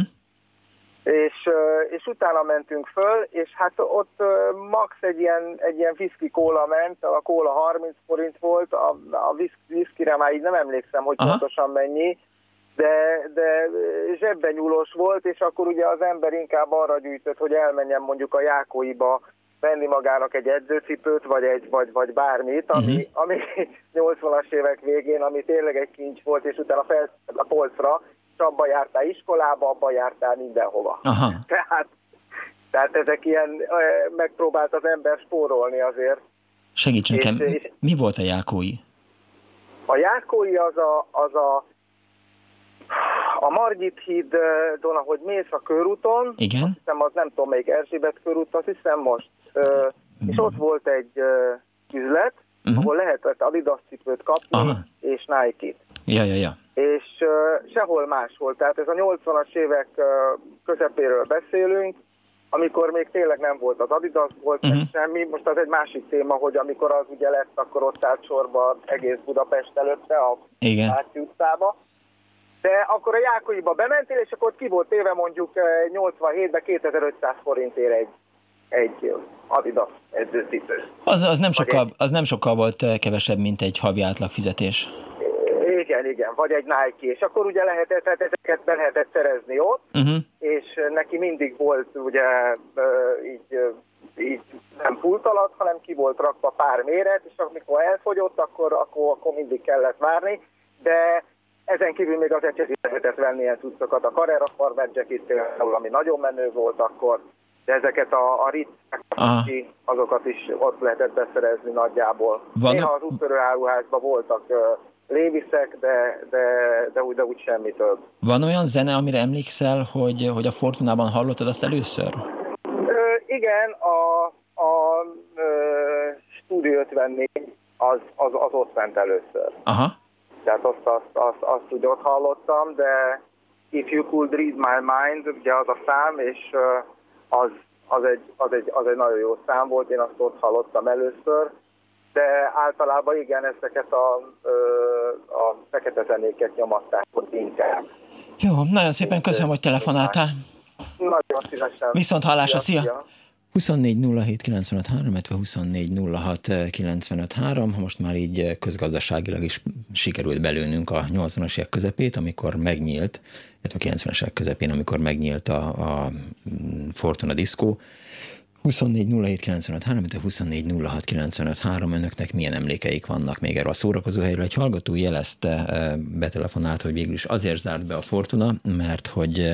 És, és utána mentünk föl, és hát ott max egy ilyen, egy ilyen viszki kóla ment, a kóla 30 forint volt, a, a viszkire már így nem emlékszem, hogy Aha. pontosan mennyi, de, de zsebben nyúlós volt, és akkor ugye az ember inkább arra gyűjtött, hogy elmenjen mondjuk a Jákóiba venni magának egy edzőcipőt, vagy, egy, vagy, vagy bármit, ami, uh-huh. ami 80-as évek végén, ami tényleg egy kincs volt, és utána fel a polcra, és abba jártál iskolába, abba jártál mindenhova. Aha. Tehát, tehát ezek ilyen, megpróbált az ember spórolni azért. Segíts nekem, és, és mi volt a Jákói? A Jákói az a, az a a Margit hídon, ahogy mész a körúton, Igen. azt hiszem az nem tudom melyik Erzsébet körút, azt hiszem most, ö, és ott volt egy ö, üzlet, uh-huh. ahol lehetett Adidas cipőt kapni, Aha. és Nike-t. Ja, ja, ja. És uh, sehol máshol, tehát ez a 80-as évek uh, közepéről beszélünk, amikor még tényleg nem volt az Adidas, volt uh-huh. semmi, most az egy másik téma, hogy amikor az ugye lett, akkor ott állt sorba egész Budapest előtte, a Áti utcába, de akkor a Jákaiba bementél, és akkor ki volt éve mondjuk 87-ben 2500 forintért egy, egy Adidas edzőcipő. Az, az, nem sokkal, az nem sokkal volt kevesebb, mint egy havi átlag fizetés. Igen, igen, vagy egy Nike, és akkor ugye lehetett, tehát ezeket be lehetett szerezni ott, uh-huh. és neki mindig volt ugye így, így nem pult alatt, hanem ki volt rakva pár méret, és amikor elfogyott, akkor, akkor, akkor mindig kellett várni, de ezen kívül még azért is lehetett venni ilyen cuccokat, a Carrera Farmer Jacket ami nagyon menő volt akkor, de ezeket a, a rit azokat is ott lehetett beszerezni nagyjából. Van... Néha az úttörő áruházban voltak uh, léviszek, de, de, de, úgy, de úgy semmi több. Van olyan zene, amire emlékszel, hogy, hogy a Fortunában hallottad azt először? Ö, igen, a, a ö, Studio 54 az, az, az ott ment először. Aha. Tehát azt, azt, azt, azt úgy ott hallottam, de If You Could Read My Mind, ugye az a szám, és az, az, egy, az, egy, az egy nagyon jó szám volt, én azt ott hallottam először, de általában igen, ezeket a, a fekete zenéket nyomatták ott inkább. Jó, nagyon szépen köszönöm, hogy telefonáltál. Nagyon szívesen. Viszont hallásra, szia! szia. 24 07 95 3, illetve 24 06 95 3. Most már így közgazdaságilag is sikerült belőnünk a 80-as évek közepét, amikor megnyílt, illetve a 90-es évek közepén, amikor megnyílt a, a Fortuna Disco, 24 07 95 3, 24 06 95 3, önöknek milyen emlékeik vannak még erről a szórakozó helyről. Egy hallgató jelezte, betelefonált, hogy végül is azért zárt be a Fortuna, mert hogy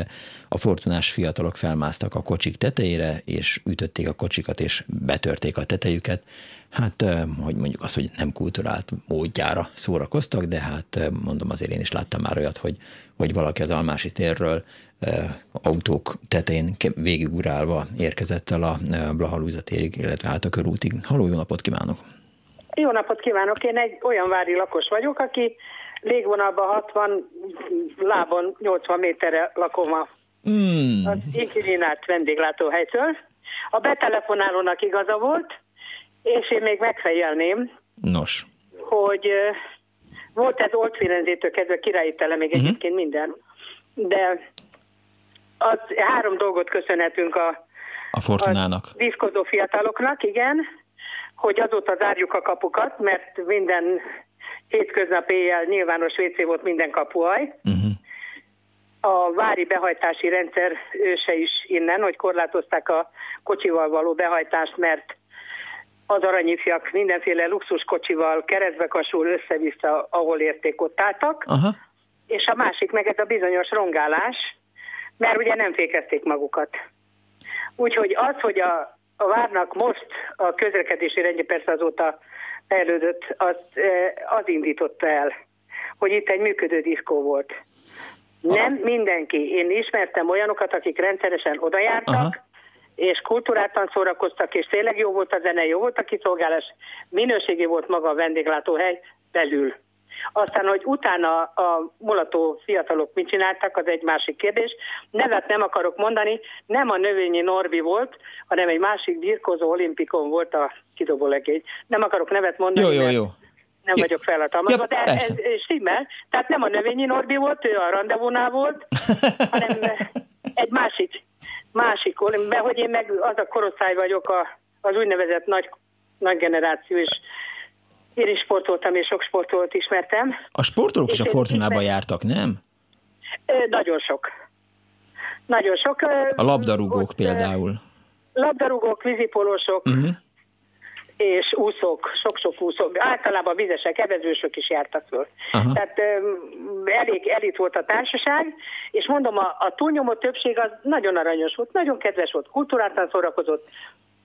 a fortunás fiatalok felmásztak a kocsik tetejére, és ütötték a kocsikat, és betörték a tetejüket. Hát, hogy mondjuk azt, hogy nem kulturált módjára szórakoztak, de hát mondom, azért én is láttam már olyat, hogy, hogy valaki az Almási térről autók tetején végigurálva érkezett el a Blahalúza térig, illetve hát a körútig. Halló, jó napot kívánok! Jó napot kívánok! Én egy olyan vári lakos vagyok, aki légvonalban 60, lábon 80 méterre lakom a mm. az inklininált vendéglátóhelytől. A betelefonálónak igaza volt, és én még megfejelném, Nos. hogy volt ez Old Firenzétől kezdve királyi tele, még uh-huh. egyébként minden, de az három dolgot köszönhetünk a, a Fortunának. A diszkozó fiataloknak, igen, hogy azóta zárjuk a kapukat, mert minden hétköznap éjjel nyilvános WC volt minden kapuaj. Uh-huh. A vári behajtási rendszer őse is innen, hogy korlátozták a kocsival való behajtást, mert az aranyifjak mindenféle luxuskocsival keresztbe kasul össze-vissza, ahol érték, ott álltak. Aha. És a másik meg ez a bizonyos rongálás, mert ugye nem fékezték magukat. Úgyhogy az, hogy a, a várnak most a közlekedési rendje persze azóta fejlődött, az, eh, az indította el, hogy itt egy működő diszkó volt. Nem mindenki. Én ismertem olyanokat, akik rendszeresen odajártak, Aha. és kultúráltan szórakoztak, és tényleg jó volt a zene, jó volt a kiszolgálás, minőségi volt maga a vendéglátóhely belül. Aztán, hogy utána a mulató fiatalok mit csináltak, az egy másik kérdés. Nevet nem akarok mondani, nem a növényi Norbi volt, hanem egy másik birkozó olimpikon volt a kidobolegény. Nem akarok nevet mondani. Jó, jó, jó. Nem jó. vagyok felhatalmazva, ja, de ez, ez stimmel. Tehát nem a növényi Norbi volt, ő a rendezvónál volt, hanem egy másik, másik, mert hogy én meg az a korosztály vagyok, a, az úgynevezett nagy, nagy generáció, és én is sportoltam, és sok sportolt ismertem. A sportolók is a Fortunába jártak, nem? Nagyon sok. Nagyon sok. A labdarúgók ott, például. Labdarúgók, vízipolósok, uh-huh. és úszók, sok-sok úszók. Általában vizesek, evezősök is jártak föl. Uh-huh. Tehát elég elit volt a társaság, és mondom, a, a túlnyomó többség az nagyon aranyos volt, nagyon kedves volt, kultúráltan szórakozott,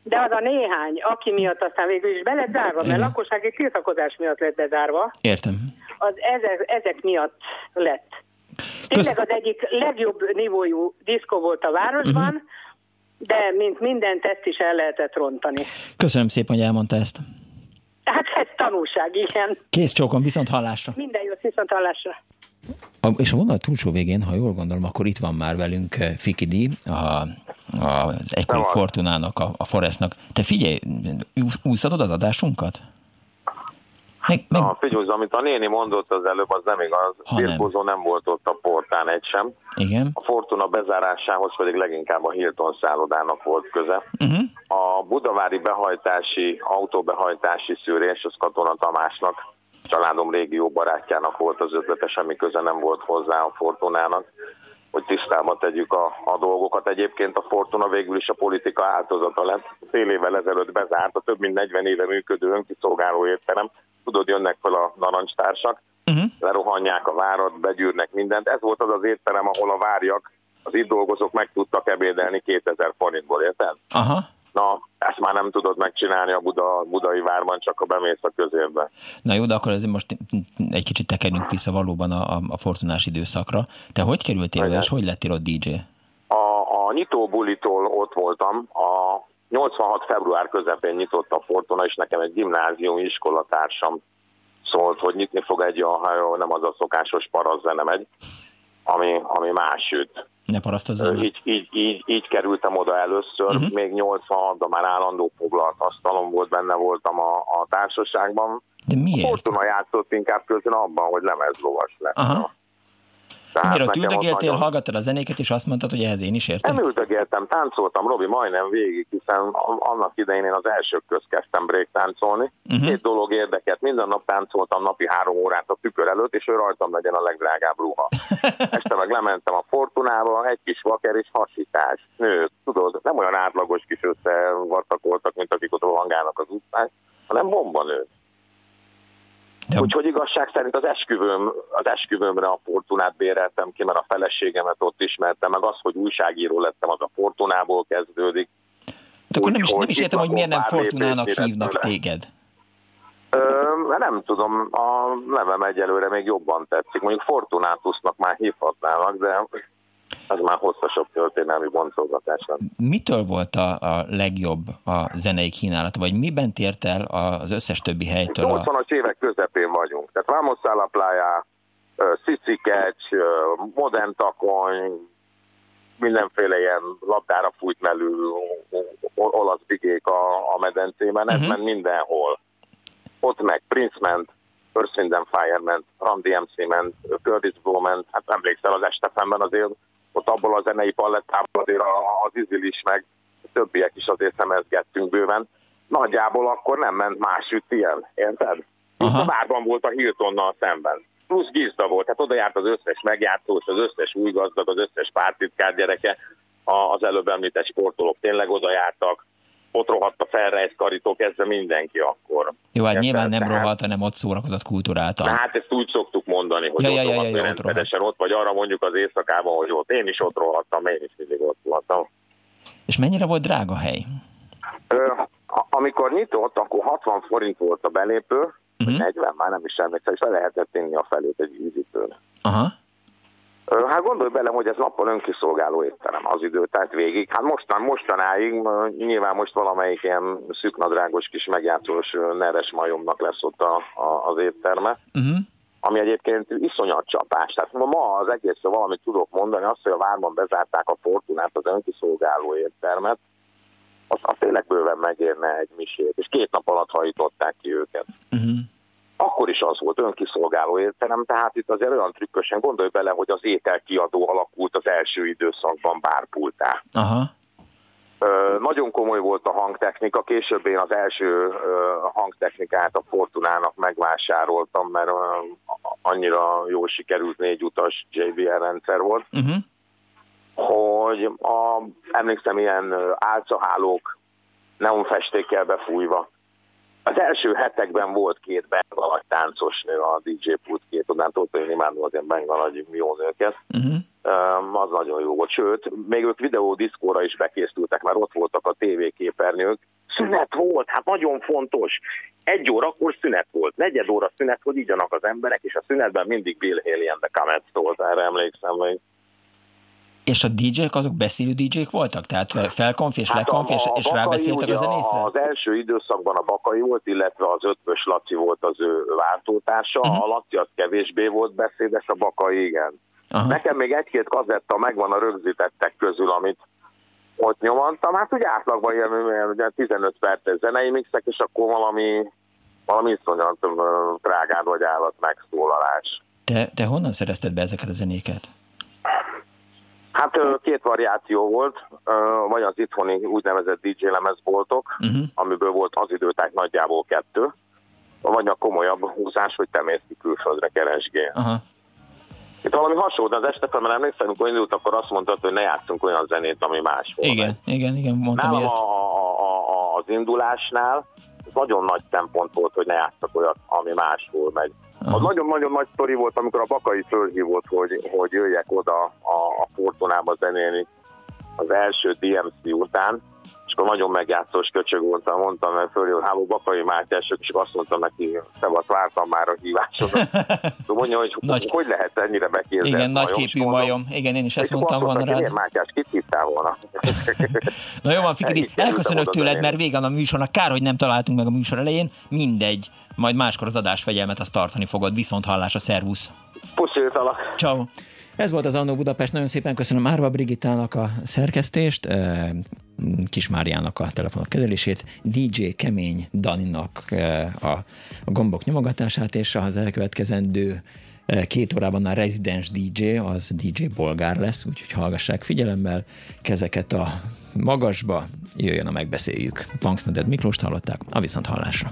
de az a néhány, aki miatt aztán végül is be lett zárva, mert lakossági tiltakozás miatt lett bezárva. Értem. Az ezek, ezek miatt lett. Tényleg az egyik legjobb nivójú diszkó volt a városban, uh-huh. de mint mindent ezt is el lehetett rontani. Köszönöm szépen, hogy elmondta ezt. Hát ez tanulság, igen. Kész csókon, viszont hallásra. Minden jó, viszont hallásra. A, és a vonal túlsó végén, ha jól gondolom, akkor itt van már velünk eh, Fikidi, a, az egykori Fortunának, a, a Forestnak. Te figyelj, úsztatod az adásunkat? Meg, meg... Na, figyelj, amit a néni mondott az előbb, az nem igaz. Birkózó nem. nem volt ott a portán egy sem. Igen. A Fortuna bezárásához pedig leginkább a Hilton szállodának volt köze. Uh-huh. A budavári behajtási, autóbehajtási szűrés az Katona Tamásnak családom régió barátjának volt az ötlete, semmi köze nem volt hozzá a Fortunának, hogy tisztába tegyük a, a dolgokat. Egyébként a Fortuna végül is a politika áltozata lett. Fél évvel ezelőtt bezárt, a több mint 40 éve működő önkiszolgáló értelem. Tudod, jönnek fel a narancstársak, uh-huh. lerohanják a várat, begyűrnek mindent. Ez volt az az étterem, ahol a várjak, az itt dolgozók meg tudtak ebédelni 2000 forintból, érted? Aha. Na, ezt már nem tudod megcsinálni a Buda, budai várban, csak a bemész a közérbe. Na jó, de akkor ezért most egy kicsit tekerjünk vissza valóban a, a fortunás időszakra. Te hogy kerültél oda, és hogy lettél ott DJ? A, a nyitó bulitól ott voltam. A 86. február közepén nyitott a Fortuna, és nekem egy gimnázium iskolatársam szólt, hogy nyitni fog egy, ha nem az a szokásos parazzene megy, ami, ami más üt. Ne parasztozzál. Így, így, így, így kerültem oda először, uh-huh. még 86-ban már állandó foglalt asztalom volt, benne voltam a, a társaságban. De miért? A Fortuna játszott inkább közben abban, hogy lemezlovas lett. Aha. Tehát Miért ott üldögéltél, nagyon... hallgattad a zenéket, és azt mondtad, hogy ehhez én is értem? Nem üldögéltem, táncoltam, Robi, majdnem végig, hiszen annak idején én az elsők köz kezdtem break táncolni. Uh-huh. Két dolog érdekelt, minden nap táncoltam napi három órát a tükör előtt, és ő rajtam legyen a legdrágább ruha. Este meg lementem a Fortunába, egy kis vaker és hasítás. Nők, tudod, nem olyan átlagos kis összevartakoltak, mint akik ott rohangálnak az utcán, hanem bombanők. De... Úgyhogy igazság szerint az esküvőm, az esküvőmre a Fortunát béreltem ki, mert a feleségemet ott ismertem, meg az, hogy újságíró lettem, az a Fortunából kezdődik. De akkor nem is, nem is értem, hogy miért nem Fortunának hívnak tőle. téged. Ö, nem tudom, a nevem egyelőre még jobban tetszik. Mondjuk Fortunátusnak már hívhatnának, de ez már hosszasabb történelmi boncolgatás. Mitől volt a, a legjobb a zenei kínálata, vagy miben tért el az összes többi helytől? 80-as évek közepén vagyunk. Tehát Vámos Szálaplájá, Szicikecs, Modern Takony, mindenféle ilyen labdára fújt melű olasz bigék a, a medencében, ez uh-huh. ment mindenhol. Ott meg Prince ment, Earth, Wind Fire ment, Ram DMC ment, Curtis Blow ment, hát emlékszel az estefemben azért ott abból a zenei palettából azért az Izil is, meg többiek is azért szemezgettünk bőven. Nagyjából akkor nem ment más üt ilyen, érted? Aha. A várban volt a Hiltonnal szemben. Plusz Gizda volt, tehát oda járt az összes megjátszós, az összes új gazdag, az összes pártitkár gyereke, az előbb említett sportolók tényleg oda jártak, ott rohadt a felrejt karító kezdve mindenki akkor. Jó, hát nyilván nem tehát, rohadt, hanem ott szórakozott kultúráltan. Hát ezt úgy szoktuk mondani, hogy ja, ott, ja, ja, ja, ott, rohadt. ott, vagy arra mondjuk az éjszakában, hogy ott én is ott rohadtam, én is mindig ott voltam. És mennyire volt drága hely? Ö, amikor nyitott, akkor 60 forint volt a belépő, uh-huh. 40, már nem is emlékszem, és le lehetett inni a felét egy vízitőn. Aha. Hát gondolj bele, hogy ez nappal önkiszolgáló étterem az idő, tehát végig. Hát mostan, mostanáig, nyilván most valamelyik ilyen szűknadrágos kis megjátszós neres majomnak lesz ott a, a, az étterme. Uh-huh. Ami egyébként iszonyat csapás. Tehát ma az egészre valamit tudok mondani, azt, hogy a várban bezárták a Fortunát, az önkiszolgáló éttermet, az, az tényleg bőven megérne egy misét. És két nap alatt hajították ki őket. Uh-huh akkor is az volt önkiszolgáló értelem, tehát itt azért olyan trükkösen gondolj bele, hogy az ételkiadó alakult az első időszakban bárpultá. Aha. Ö, nagyon komoly volt a hangtechnika, később én az első ö, hangtechnikát a Fortunának megvásároltam, mert ö, annyira jól sikerült négy utas JBL rendszer volt, uh-huh. hogy a, emlékszem ilyen álcahálók neonfestékkel befújva, az első hetekben volt két bengalagy táncosnő a DJ pult két, onnantól én imádom az ilyen bengalagy jó nőket. Uh-huh. Um, az nagyon jó volt. Sőt, még ők videó diszkóra is bekészültek, mert ott voltak a tévéképernyők. Szünet volt, hát nagyon fontos. Egy órakor szünet volt, negyed óra szünet, hogy igyanak az emberek, és a szünetben mindig Bill Haley and the Comets szólt, erre emlékszem, hogy és a DJ-k azok beszélő DJ-k voltak? Tehát felkonf és hát lekonf, és, és rábeszéltek a zenészre? Az első időszakban a Bakai volt, illetve az ötvös Laci volt az ő váltótársa. Uh-huh. A Laci az kevésbé volt beszédes, a Bakai igen. Uh-huh. Nekem még egy-két kazetta megvan a rögzítettek közül, amit ott nyomantam. Hát úgy átlagban ilyen, ilyen 15 perces zenei mixek, és akkor valami, valami iszonyat trágád vagy állat megszólalás. Te, te honnan szerezted be ezeket a zenéket? Hát két variáció volt, vagy az itthoni úgynevezett DJ lemezboltok, uh-huh. amiből volt az időták nagyjából kettő, vagy a komolyabb húzás, hogy te mész ki külföldre keresgél. Uh-huh. Itt valami hasonló, az este mert emlékszem, amikor indult, akkor azt mondtad, hogy ne játszunk olyan zenét, ami más volt. Igen, igen, igen, mondtam Nálam a, a, a, az indulásnál nagyon nagy szempont volt, hogy ne játszak olyat, ami máshol megy. Az nagyon-nagyon nagy sztori volt, amikor a Bakai fölhívott, hogy, hogy jöjjek oda a, a Fortunába zenélni az első DMC után, akkor nagyon megjátszós köcsög voltam, mondtam, mert följön háló Bakai Mátyás, és azt mondtam neki, szevasz, vártam már a hívásodat. Szóval mondja, hogy nagy... hogy lehet ennyire beképzelni. Igen, nagy képű majom. Igen, én is ezt mondtam volna rád. Mátyás, kit hittál volna? Na jó van, Fikidi, elköszönök tőled, mert vége a műsornak. Kár, hogy nem találtunk meg a műsor elején. Mindegy majd máskor az adásfegyelmet azt tartani fogod. Viszont hallás a szervusz. Pusziltalak. Ciao. Ez volt az Annó Budapest. Nagyon szépen köszönöm Árva Brigittának a szerkesztést, eh, Kismáriának a telefonok kezelését, DJ Kemény Daninak eh, a, gombok nyomogatását, és az elkövetkezendő eh, két órában a Residence DJ, az DJ Bolgár lesz, úgyhogy hallgassák figyelemmel, kezeket a magasba, jöjjön a megbeszéljük. Punksnoded Miklós hallották, a viszont hallásra.